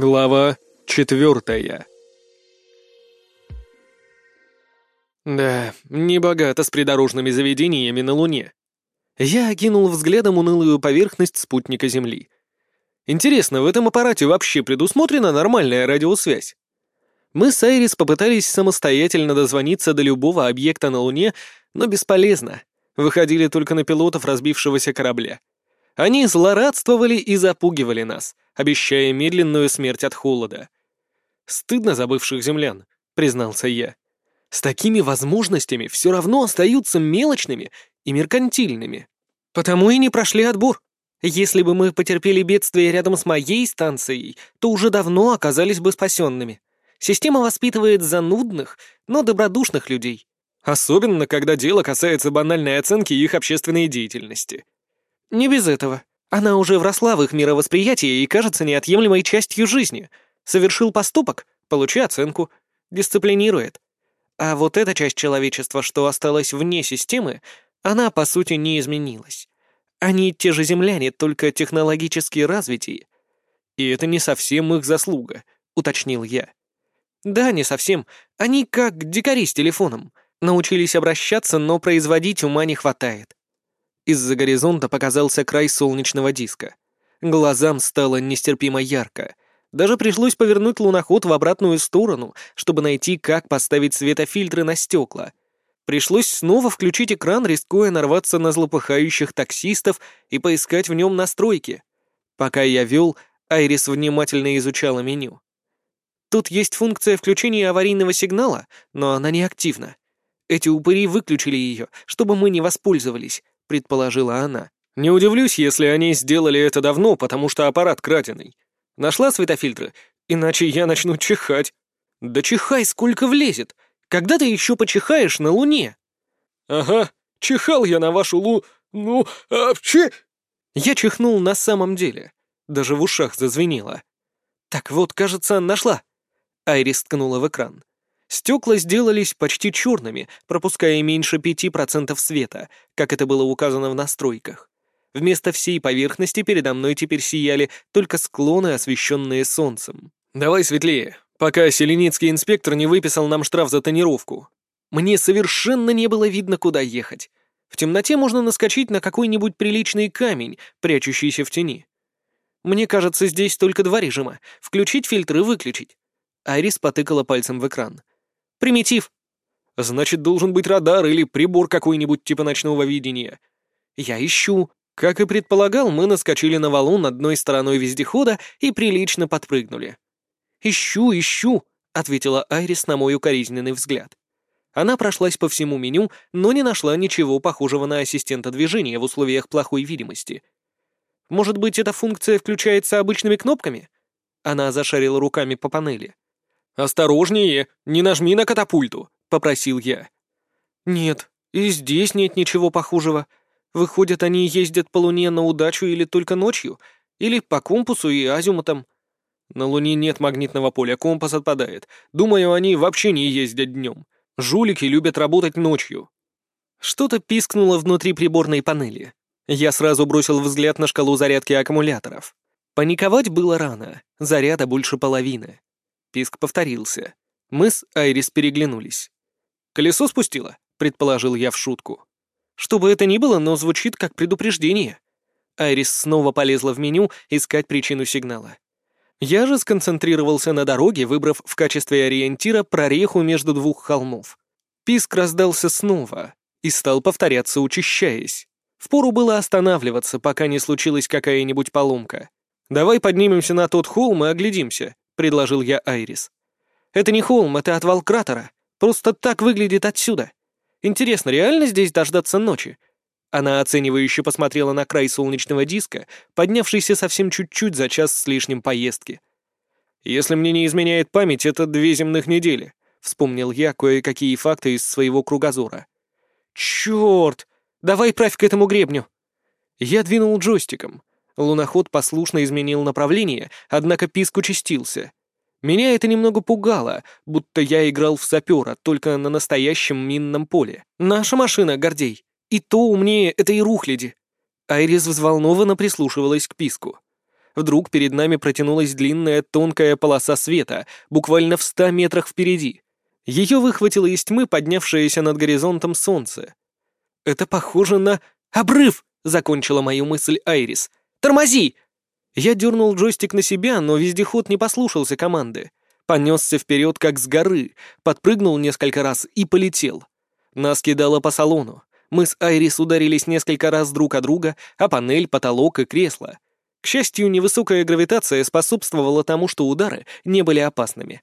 Глава четвертая Да, не богато с придорожными заведениями на Луне. Я окинул взглядом унылую поверхность спутника Земли. Интересно, в этом аппарате вообще предусмотрена нормальная радиосвязь? Мы с Айрис попытались самостоятельно дозвониться до любого объекта на Луне, но бесполезно. Выходили только на пилотов разбившегося корабля. Они злорадствовали и запугивали нас, обещая медленную смерть от холода. «Стыдно за бывших землян», — признался я. «С такими возможностями все равно остаются мелочными и меркантильными. Потому и не прошли отбор. Если бы мы потерпели бедствие рядом с моей станцией, то уже давно оказались бы спасенными. Система воспитывает занудных, но добродушных людей. Особенно, когда дело касается банальной оценки их общественной деятельности. Не без этого. Она уже вросла в их мировосприятие и кажется неотъемлемой частью жизни. Совершил поступок — получи оценку. Дисциплинирует. А вот эта часть человечества, что осталась вне системы, она, по сути, не изменилась. Они те же земляне, только технологически развитие. И это не совсем их заслуга, уточнил я. Да, не совсем. Они как дикари с телефоном. Научились обращаться, но производить ума не хватает. Из-за горизонта показался край солнечного диска. Глазам стало нестерпимо ярко. Даже пришлось повернуть луноход в обратную сторону, чтобы найти, как поставить светофильтры на стекла. Пришлось снова включить экран, рискуя нарваться на злопыхающих таксистов и поискать в нем настройки. Пока я вел, Айрис внимательно изучала меню. Тут есть функция включения аварийного сигнала, но она не активна. Эти упыри выключили ее, чтобы мы не воспользовались, предположила она. «Не удивлюсь, если они сделали это давно, потому что аппарат краденый. Нашла светофильтры? Иначе я начну чихать». «Да чихай, сколько влезет! Когда ты еще почихаешь на Луне?» «Ага, чихал я на вашу Лу... ну... а че...» Я чихнул на самом деле. Даже в ушах зазвенело. «Так вот, кажется, нашла». Айрис ткнула в экран. Стекла сделались почти черными, пропуская меньше 5% света, как это было указано в настройках. Вместо всей поверхности передо мной теперь сияли только склоны, освещенные солнцем. «Давай светлее, пока селеницкий инспектор не выписал нам штраф за тонировку. Мне совершенно не было видно, куда ехать. В темноте можно наскочить на какой-нибудь приличный камень, прячущийся в тени. Мне кажется, здесь только два режима — включить фильтр и выключить. Айрис потыкала пальцем в экран. Примитив. Значит, должен быть радар или прибор какой-нибудь типа ночного видения. Я ищу. Как и предполагал, мы наскочили на валун одной стороной вездехода и прилично подпрыгнули. «Ищу, ищу», — ответила Айрис на мой укоризненный взгляд. Она прошлась по всему меню, но не нашла ничего похожего на ассистента движения в условиях плохой видимости. «Может быть, эта функция включается обычными кнопками?» Она зашарила руками по панели. «Осторожнее, не нажми на катапульту», — попросил я. «Нет, и здесь нет ничего похожего. Выходят, они ездят по Луне на удачу или только ночью, или по компасу и азимутам». «На Луне нет магнитного поля, компас отпадает. Думаю, они вообще не ездят днем. Жулики любят работать ночью». Что-то пискнуло внутри приборной панели. Я сразу бросил взгляд на шкалу зарядки аккумуляторов. Паниковать было рано, заряда больше половины. Писк повторился. Мы с Айрис переглянулись. «Колесо спустило», — предположил я в шутку. «Что бы это ни было, но звучит как предупреждение». Айрис снова полезла в меню искать причину сигнала. Я же сконцентрировался на дороге, выбрав в качестве ориентира прореху между двух холмов. Писк раздался снова и стал повторяться, учащаясь. Впору было останавливаться, пока не случилась какая-нибудь поломка. «Давай поднимемся на тот холм и оглядимся», предложил я Айрис. «Это не холм, это отвал кратера. Просто так выглядит отсюда. Интересно, реально здесь дождаться ночи?» Она оценивающе посмотрела на край солнечного диска, поднявшийся совсем чуть-чуть за час с лишним поездки. «Если мне не изменяет память, это две земных недели», — вспомнил я кое-какие факты из своего кругозора. «Чёрт! Давай правь к этому гребню!» Я двинул джойстиком. Луноход послушно изменил направление, однако писк участился. Меня это немного пугало, будто я играл в сапера, только на настоящем минном поле. Наша машина, Гордей. И то умнее этой рухляди. Айрис взволнованно прислушивалась к писку. Вдруг перед нами протянулась длинная тонкая полоса света, буквально в ста метрах впереди. Ее выхватило из тьмы поднявшееся над горизонтом солнце. «Это похоже на... обрыв!» — закончила мою мысль Айрис. «Тормози!» Я дернул джойстик на себя, но вездеход не послушался команды. Понесся вперед, как с горы, подпрыгнул несколько раз и полетел. Нас кидало по салону. Мы с Айрис ударились несколько раз друг о друга, а панель, потолок и кресло. К счастью, невысокая гравитация способствовала тому, что удары не были опасными.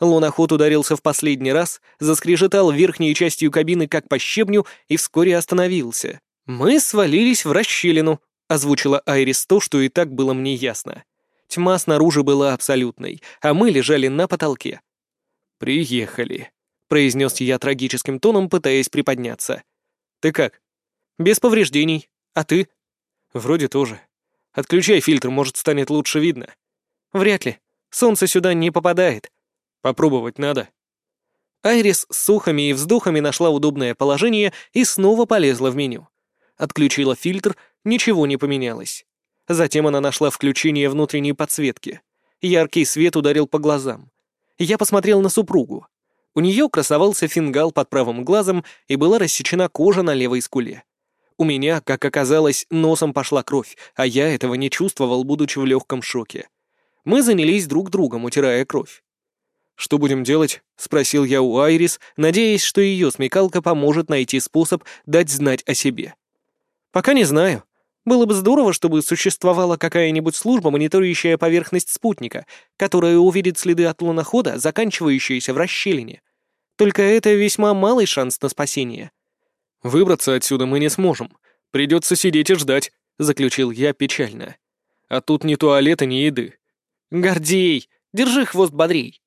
Луноход ударился в последний раз, заскрежетал верхней частью кабины как по щебню и вскоре остановился. Мы свалились в расщелину, озвучила Айрис то, что и так было мне ясно. Тьма снаружи была абсолютной, а мы лежали на потолке. «Приехали», — произнес я трагическим тоном, пытаясь приподняться. «Ты как?» «Без повреждений. А ты?» «Вроде тоже. Отключай фильтр, может, станет лучше видно». «Вряд ли. Солнце сюда не попадает. Попробовать надо». Айрис с сухами и вздохами нашла удобное положение и снова полезла в меню. Отключила фильтр, ничего не поменялось. Затем она нашла включение внутренней подсветки. Яркий свет ударил по глазам. Я посмотрел на супругу. У нее красовался фингал под правым глазом и была рассечена кожа на левой скуле. У меня, как оказалось, носом пошла кровь, а я этого не чувствовал, будучи в легком шоке. Мы занялись друг другом, утирая кровь. «Что будем делать?» — спросил я у Айрис, надеясь, что ее смекалка поможет найти способ дать знать о себе. «Пока не знаю. Было бы здорово, чтобы существовала какая-нибудь служба, мониторящая поверхность спутника, которая увидит следы от лунохода, заканчивающиеся в расщелине. Только это весьма малый шанс на спасение. «Выбраться отсюда мы не сможем. Придется сидеть и ждать», — заключил я печально. «А тут ни туалета, ни еды». «Гордей! Держи хвост бодрей!»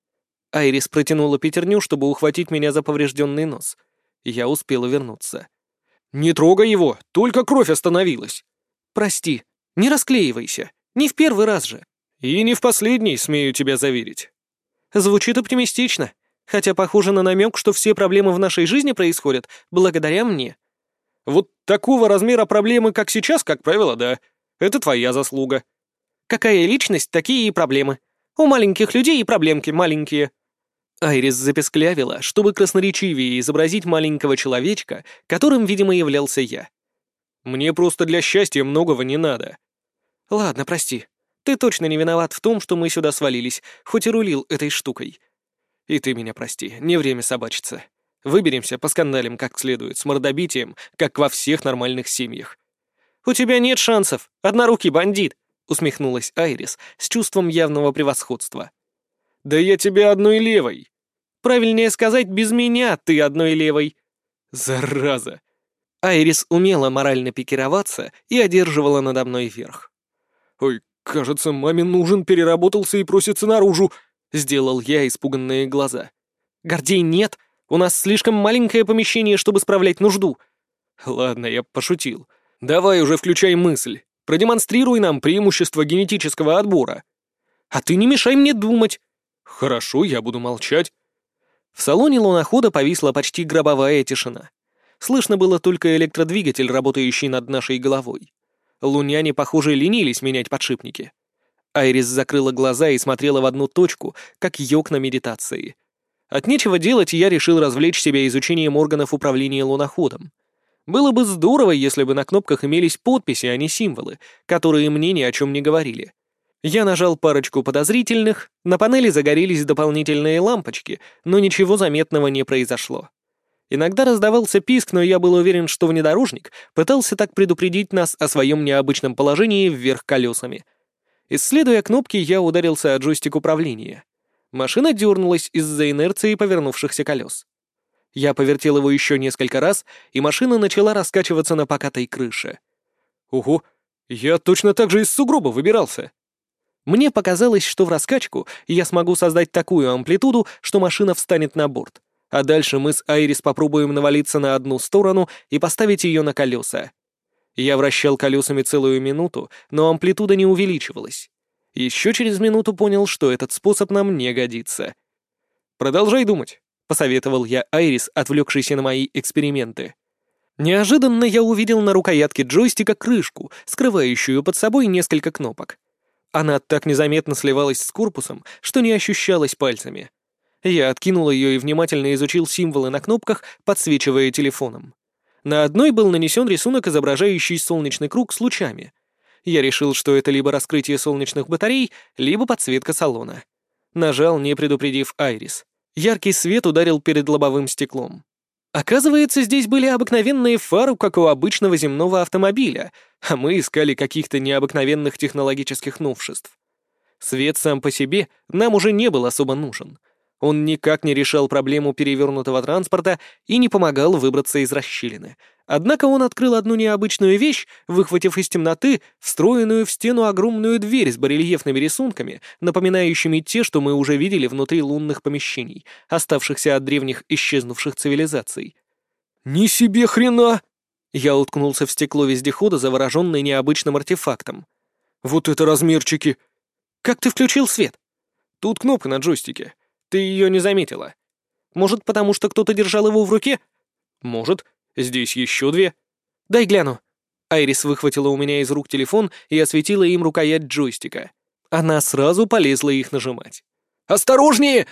Айрис протянула пятерню, чтобы ухватить меня за поврежденный нос. Я успела вернуться. «Не трогай его, только кровь остановилась!» «Прости, не расклеивайся, не в первый раз же!» «И не в последний, смею тебя заверить». Звучит оптимистично. Хотя похоже на намек, что все проблемы в нашей жизни происходят благодаря мне. Вот такого размера проблемы, как сейчас, как правило, да. Это твоя заслуга. Какая личность, такие и проблемы. У маленьких людей и проблемки маленькие. Айрис запесклявила, чтобы красноречивее изобразить маленького человечка, которым, видимо, являлся я. Мне просто для счастья многого не надо. Ладно, прости. Ты точно не виноват в том, что мы сюда свалились, хоть и рулил этой штукой. И ты меня прости, не время собачиться. Выберемся, поскандалим как следует, с мордобитием, как во всех нормальных семьях. «У тебя нет шансов, однорукий бандит!» — усмехнулась Айрис с чувством явного превосходства. «Да я тебе одной левой!» «Правильнее сказать, без меня ты одной левой!» «Зараза!» Айрис умела морально пикироваться и одерживала надо мной верх. «Ой, кажется, мамин ужин переработался и просится наружу!» — сделал я испуганные глаза. «Гордей нет! У нас слишком маленькое помещение, чтобы справлять нужду!» «Ладно, я пошутил. Давай уже включай мысль. Продемонстрируй нам преимущество генетического отбора». «А ты не мешай мне думать!» «Хорошо, я буду молчать». В салоне лунохода повисла почти гробовая тишина. Слышно было только электродвигатель, работающий над нашей головой. Луняне, похоже, ленились менять подшипники. Айрис закрыла глаза и смотрела в одну точку, как йог на медитации. От нечего делать я решил развлечь себя изучением органов управления луноходом. Было бы здорово, если бы на кнопках имелись подписи, а не символы, которые мне ни о чем не говорили. Я нажал парочку подозрительных, на панели загорелись дополнительные лампочки, но ничего заметного не произошло. Иногда раздавался писк, но я был уверен, что внедорожник пытался так предупредить нас о своем необычном положении вверх колесами — Исследуя кнопки, я ударился о джойстик управления. Машина дернулась из-за инерции повернувшихся колес. Я повертел его еще несколько раз, и машина начала раскачиваться на покатой крыше. Ого, я точно так же из сугроба выбирался. Мне показалось, что в раскачку я смогу создать такую амплитуду, что машина встанет на борт, а дальше мы с Айрис попробуем навалиться на одну сторону и поставить ее на колеса. Я вращал колесами целую минуту, но амплитуда не увеличивалась. Еще через минуту понял, что этот способ нам не годится. «Продолжай думать», — посоветовал я Айрис, отвлекшийся на мои эксперименты. Неожиданно я увидел на рукоятке джойстика крышку, скрывающую под собой несколько кнопок. Она так незаметно сливалась с корпусом, что не ощущалась пальцами. Я откинул ее и внимательно изучил символы на кнопках, подсвечивая телефоном. На одной был нанесен рисунок, изображающий солнечный круг с лучами. Я решил, что это либо раскрытие солнечных батарей, либо подсветка салона. Нажал, не предупредив Айрис. Яркий свет ударил перед лобовым стеклом. Оказывается, здесь были обыкновенные фары, как у обычного земного автомобиля, а мы искали каких-то необыкновенных технологических новшеств. Свет сам по себе нам уже не был особо нужен. Он никак не решал проблему перевернутого транспорта и не помогал выбраться из расщелины. Однако он открыл одну необычную вещь, выхватив из темноты встроенную в стену огромную дверь с барельефными рисунками, напоминающими те, что мы уже видели внутри лунных помещений, оставшихся от древних исчезнувших цивилизаций. «Ни себе хрена!» Я уткнулся в стекло вездехода, завороженный необычным артефактом. «Вот это размерчики!» «Как ты включил свет?» «Тут кнопка на джойстике. Ты ее не заметила. Может, потому что кто-то держал его в руке? Может. Здесь еще две. Дай гляну. Айрис выхватила у меня из рук телефон и осветила им рукоять джойстика. Она сразу полезла их нажимать. «Осторожнее!»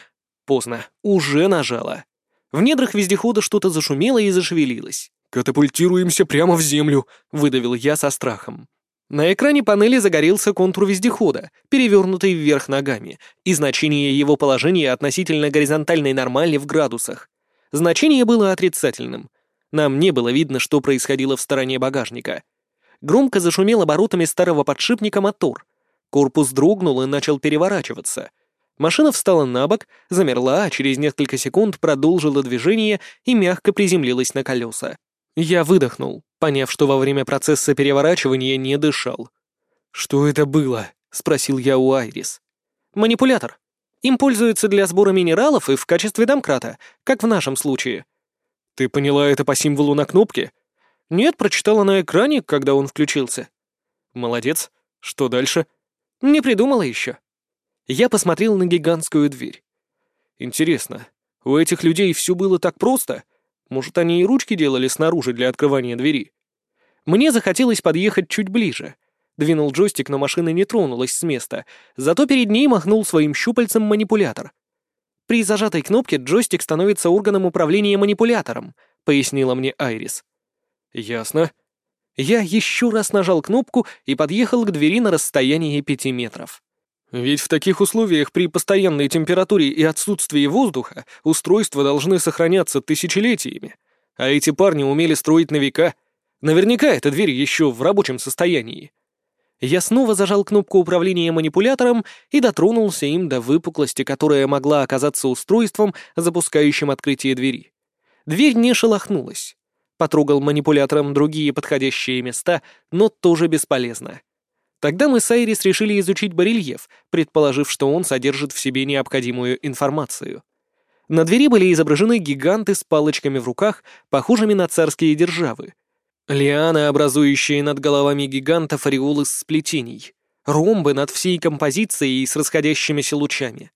Поздно. Уже нажала. В недрах вездехода что-то зашумело и зашевелилось. «Катапультируемся прямо в землю», — выдавил я со страхом. На экране панели загорелся контур вездехода, перевернутый вверх ногами, и значение его положения относительно горизонтальной нормали в градусах. Значение было отрицательным. Нам не было видно, что происходило в стороне багажника. Громко зашумел оборотами старого подшипника мотор. Корпус дрогнул и начал переворачиваться. Машина встала на бок, замерла, а через несколько секунд продолжила движение и мягко приземлилась на колеса. Я выдохнул, поняв, что во время процесса переворачивания не дышал. «Что это было?» — спросил я у Айрис. «Манипулятор. Им пользуются для сбора минералов и в качестве домкрата, как в нашем случае». «Ты поняла это по символу на кнопке?» «Нет, прочитала на экране, когда он включился». «Молодец. Что дальше?» «Не придумала еще». Я посмотрел на гигантскую дверь. «Интересно, у этих людей все было так просто?» Может, они и ручки делали снаружи для открывания двери? Мне захотелось подъехать чуть ближе. Двинул джойстик, но машина не тронулась с места, зато перед ней махнул своим щупальцем манипулятор. При зажатой кнопке джойстик становится органом управления манипулятором, пояснила мне Айрис. Ясно. Я еще раз нажал кнопку и подъехал к двери на расстоянии пяти метров. Ведь в таких условиях при постоянной температуре и отсутствии воздуха устройства должны сохраняться тысячелетиями. А эти парни умели строить на века. Наверняка эта дверь еще в рабочем состоянии. Я снова зажал кнопку управления манипулятором и дотронулся им до выпуклости, которая могла оказаться устройством, запускающим открытие двери. Дверь не шелохнулась. Потрогал манипулятором другие подходящие места, но тоже бесполезно. Тогда мы с Айрис решили изучить барельеф, предположив, что он содержит в себе необходимую информацию. На двери были изображены гиганты с палочками в руках, похожими на царские державы. Лианы, образующие над головами гигантов ореол из сплетений. Ромбы над всей композицией с расходящимися лучами.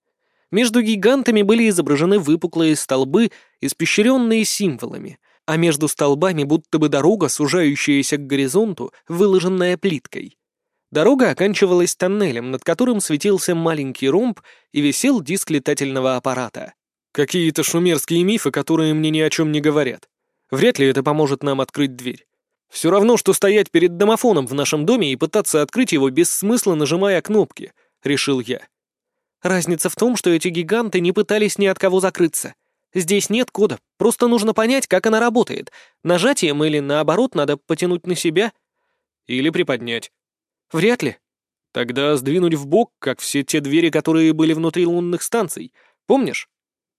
Между гигантами были изображены выпуклые столбы, испещренные символами, а между столбами будто бы дорога, сужающаяся к горизонту, выложенная плиткой. Дорога оканчивалась тоннелем, над которым светился маленький ромб и висел диск летательного аппарата. Какие-то шумерские мифы, которые мне ни о чем не говорят. Вряд ли это поможет нам открыть дверь. Все равно, что стоять перед домофоном в нашем доме и пытаться открыть его без смысла, нажимая кнопки, решил я. Разница в том, что эти гиганты не пытались ни от кого закрыться. Здесь нет кода, просто нужно понять, как она работает. Нажатием или, наоборот, надо потянуть на себя. Или приподнять. Вряд ли. Тогда сдвинуть в бок, как все те двери, которые были внутри лунных станций. Помнишь?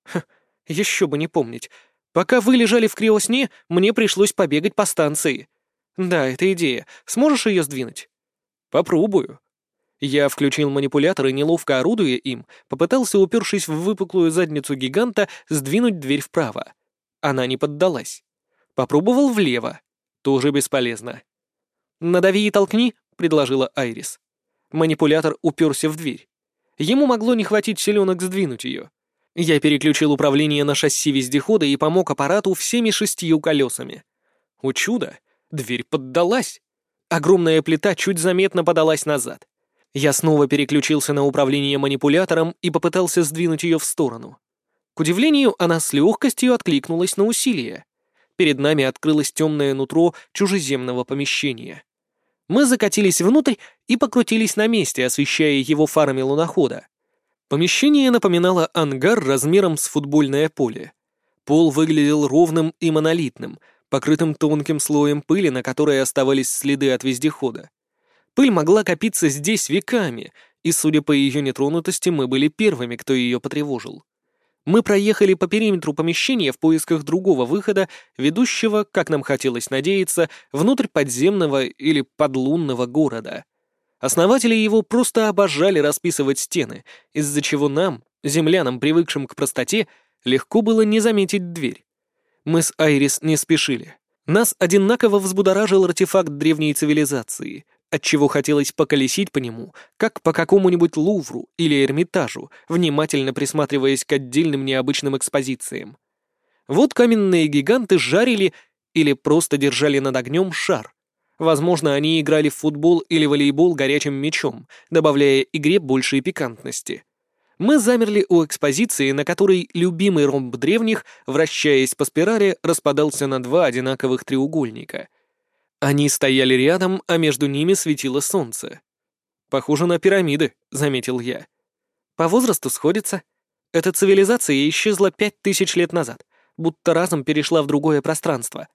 Ха, еще бы не помнить. Пока вы лежали в криосне, мне пришлось побегать по станции. Да, это идея. Сможешь ее сдвинуть? Попробую. Я включил манипулятор и, неловко орудуя им, попытался, упершись в выпуклую задницу гиганта, сдвинуть дверь вправо. Она не поддалась. Попробовал влево. Тоже бесполезно. «Надави и толкни», — предложила Айрис. Манипулятор уперся в дверь. Ему могло не хватить селенок сдвинуть ее. Я переключил управление на шасси вездехода и помог аппарату всеми шестью колесами. О чудо! Дверь поддалась. Огромная плита чуть заметно подалась назад. Я снова переключился на управление манипулятором и попытался сдвинуть ее в сторону. К удивлению, она с легкостью откликнулась на усилие. Перед нами открылось темное нутро чужеземного помещения. Мы закатились внутрь и покрутились на месте, освещая его фарами лунохода. Помещение напоминало ангар размером с футбольное поле. Пол выглядел ровным и монолитным, покрытым тонким слоем пыли, на которой оставались следы от вездехода. Пыль могла копиться здесь веками, и, судя по ее нетронутости, мы были первыми, кто ее потревожил. Мы проехали по периметру помещения в поисках другого выхода, ведущего, как нам хотелось надеяться, внутрь подземного или подлунного города. Основатели его просто обожали расписывать стены, из-за чего нам, землянам, привыкшим к простоте, легко было не заметить дверь. Мы с Айрис не спешили. Нас одинаково взбудоражил артефакт древней цивилизации, отчего хотелось поколесить по нему, как по какому-нибудь Лувру или Эрмитажу, внимательно присматриваясь к отдельным необычным экспозициям. Вот каменные гиганты жарили или просто держали над огнем шар. Возможно, они играли в футбол или волейбол горячим мечом, добавляя игре большей пикантности. Мы замерли у экспозиции, на которой любимый ромб древних, вращаясь по спирали, распадался на два одинаковых треугольника — они стояли рядом, а между ними светило солнце. «Похоже на пирамиды», — заметил я. «По возрасту сходится. Эта цивилизация исчезла пять тысяч лет назад, будто разом перешла в другое пространство».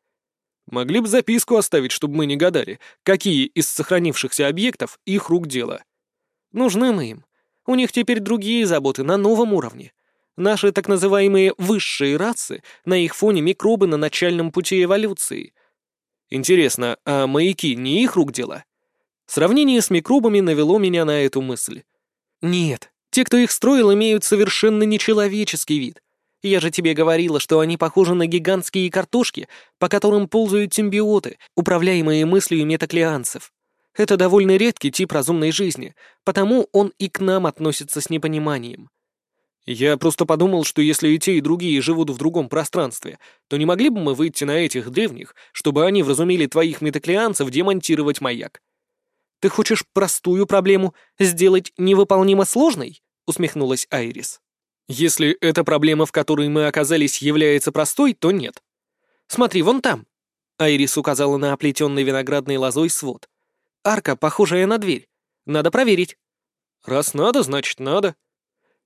«Могли бы записку оставить, чтобы мы не гадали, какие из сохранившихся объектов их рук дело». «Нужны мы им. У них теперь другие заботы на новом уровне. Наши так называемые высшие расы, на их фоне микробы на начальном пути эволюции — Интересно, а маяки не их рук дело? Сравнение с микробами навело меня на эту мысль. Нет, те, кто их строил, имеют совершенно нечеловеческий вид. Я же тебе говорила, что они похожи на гигантские картошки, по которым ползают симбиоты, управляемые мыслью метаклианцев. Это довольно редкий тип разумной жизни, потому он и к нам относится с непониманием. Я просто подумал, что если и те, и другие живут в другом пространстве, то не могли бы мы выйти на этих древних, чтобы они вразумели твоих метаклианцев демонтировать маяк? Ты хочешь простую проблему сделать невыполнимо сложной? Усмехнулась Айрис. Если эта проблема, в которой мы оказались, является простой, то нет. Смотри, вон там. Айрис указала на оплетенный виноградной лозой свод. Арка, похожая на дверь. Надо проверить. Раз надо, значит надо.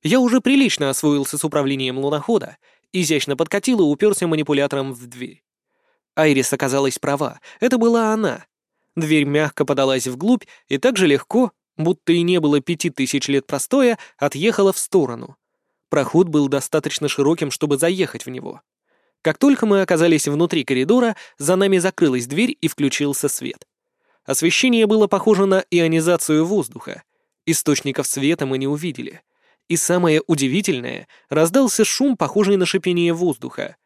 Я уже прилично освоился с управлением лунохода, изящно подкатил и уперся манипулятором в дверь. Айрис оказалась права, это была она. Дверь мягко подалась вглубь и так же легко, будто и не было пяти тысяч лет простоя, отъехала в сторону. Проход был достаточно широким, чтобы заехать в него. Как только мы оказались внутри коридора, за нами закрылась дверь и включился свет. Освещение было похоже на ионизацию воздуха. Источников света мы не увидели. И самое удивительное, раздался шум, похожий на шипение воздуха.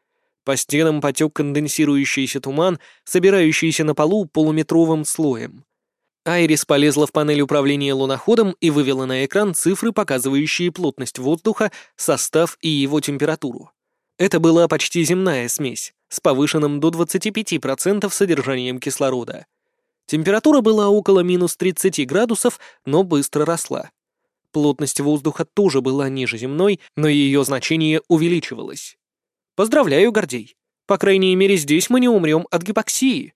По стенам потек конденсирующийся туман, собирающийся на полу полуметровым слоем. Айрис полезла в панель управления луноходом и вывела на экран цифры, показывающие плотность воздуха, состав и его температуру. Это была почти земная смесь, с повышенным до 25% содержанием кислорода. Температура была около минус 30 градусов, но быстро росла. Плотность воздуха тоже была ниже земной, но ее значение увеличивалось. «Поздравляю, Гордей. По крайней мере, здесь мы не умрем от гипоксии».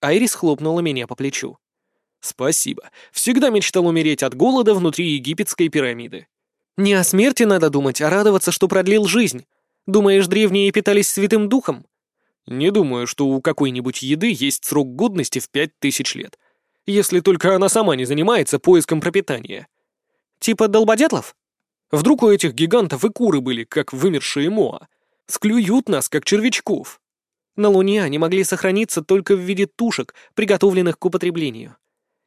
Айрис хлопнула меня по плечу. «Спасибо. Всегда мечтал умереть от голода внутри египетской пирамиды». «Не о смерти надо думать, а радоваться, что продлил жизнь. Думаешь, древние питались святым духом?» «Не думаю, что у какой-нибудь еды есть срок годности в пять тысяч лет. Если только она сама не занимается поиском пропитания». Типа долбодятлов? Вдруг у этих гигантов и куры были, как вымершие Моа. Склюют нас, как червячков. На Луне они могли сохраниться только в виде тушек, приготовленных к употреблению.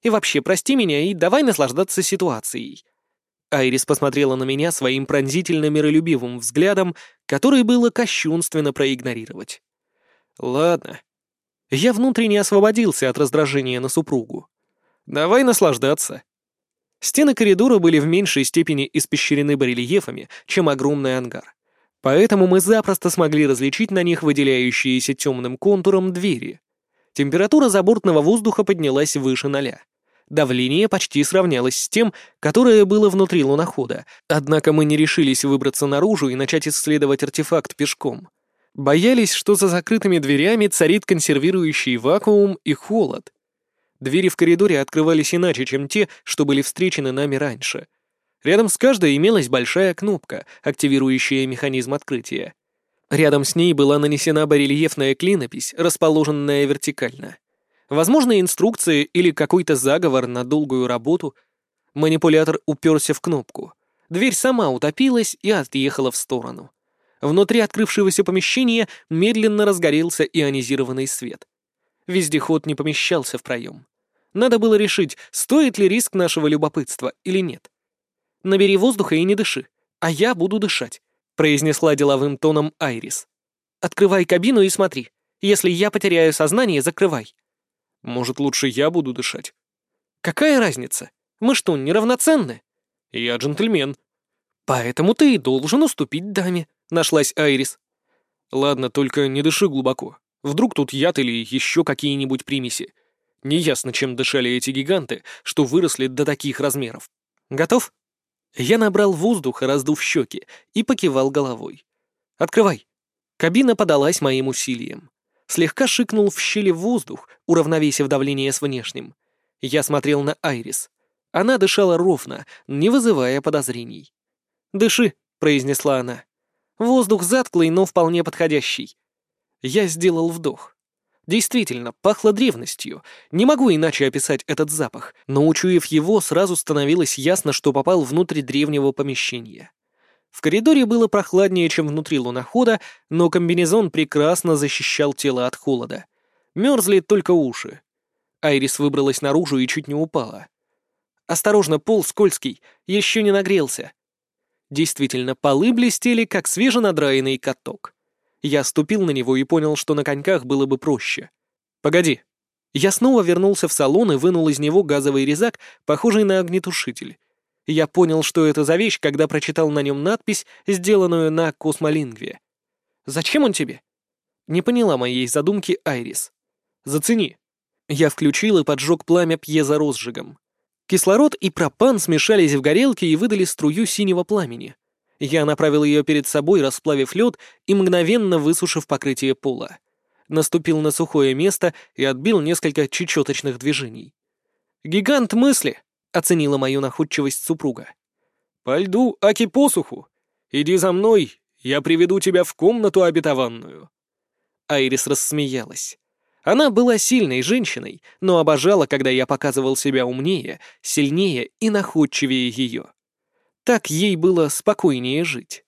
И вообще, прости меня и давай наслаждаться ситуацией. Айрис посмотрела на меня своим пронзительно миролюбивым взглядом, который было кощунственно проигнорировать. Ладно. Я внутренне освободился от раздражения на супругу. Давай наслаждаться. Стены коридора были в меньшей степени испещрены барельефами, чем огромный ангар. Поэтому мы запросто смогли различить на них выделяющиеся темным контуром двери. Температура забортного воздуха поднялась выше ноля. Давление почти сравнялось с тем, которое было внутри лунохода, однако мы не решились выбраться наружу и начать исследовать артефакт пешком. Боялись, что за закрытыми дверями царит консервирующий вакуум и холод. Двери в коридоре открывались иначе, чем те, что были встречены нами раньше. Рядом с каждой имелась большая кнопка, активирующая механизм открытия. Рядом с ней была нанесена барельефная клинопись, расположенная вертикально. Возможно, инструкция или какой-то заговор на долгую работу. Манипулятор уперся в кнопку. Дверь сама утопилась и отъехала в сторону. Внутри открывшегося помещения медленно разгорелся ионизированный свет. Вездеход не помещался в проем. Надо было решить, стоит ли риск нашего любопытства или нет. «Набери воздуха и не дыши, а я буду дышать», — произнесла деловым тоном Айрис. «Открывай кабину и смотри. Если я потеряю сознание, закрывай». Может, лучше я буду дышать? Какая разница? Мы что, неравноценны? Я джентльмен. Поэтому ты и должен уступить даме, нашлась Айрис. Ладно, только не дыши глубоко. Вдруг тут яд или еще какие-нибудь примеси. Неясно, чем дышали эти гиганты, что выросли до таких размеров. Готов? Я набрал воздуха, раздув щеки, и покивал головой. «Открывай». Кабина подалась моим усилиям слегка шикнул в щели воздух, уравновесив давление с внешним. Я смотрел на Айрис. Она дышала ровно, не вызывая подозрений. «Дыши», — произнесла она. «Воздух затклый, но вполне подходящий». Я сделал вдох. Действительно, пахло древностью. Не могу иначе описать этот запах, но учуяв его, сразу становилось ясно, что попал внутрь древнего помещения. В коридоре было прохладнее, чем внутри лунохода, но комбинезон прекрасно защищал тело от холода. Мерзли только уши. Айрис выбралась наружу и чуть не упала. «Осторожно, пол скользкий, еще не нагрелся». Действительно, полы блестели, как свеженадраенный каток. Я ступил на него и понял, что на коньках было бы проще. «Погоди». Я снова вернулся в салон и вынул из него газовый резак, похожий на огнетушитель. Я понял, что это за вещь, когда прочитал на нем надпись, сделанную на космолингве. «Зачем он тебе?» Не поняла моей задумки Айрис. «Зацени». Я включил и поджег пламя пьезорозжигом. Кислород и пропан смешались в горелке и выдали струю синего пламени. Я направил ее перед собой, расплавив лед и мгновенно высушив покрытие пола. Наступил на сухое место и отбил несколько чечеточных движений. «Гигант мысли!» оценила мою находчивость супруга. «По льду, аки посуху. Иди за мной, я приведу тебя в комнату обетованную». Айрис рассмеялась. Она была сильной женщиной, но обожала, когда я показывал себя умнее, сильнее и находчивее ее. Так ей было спокойнее жить.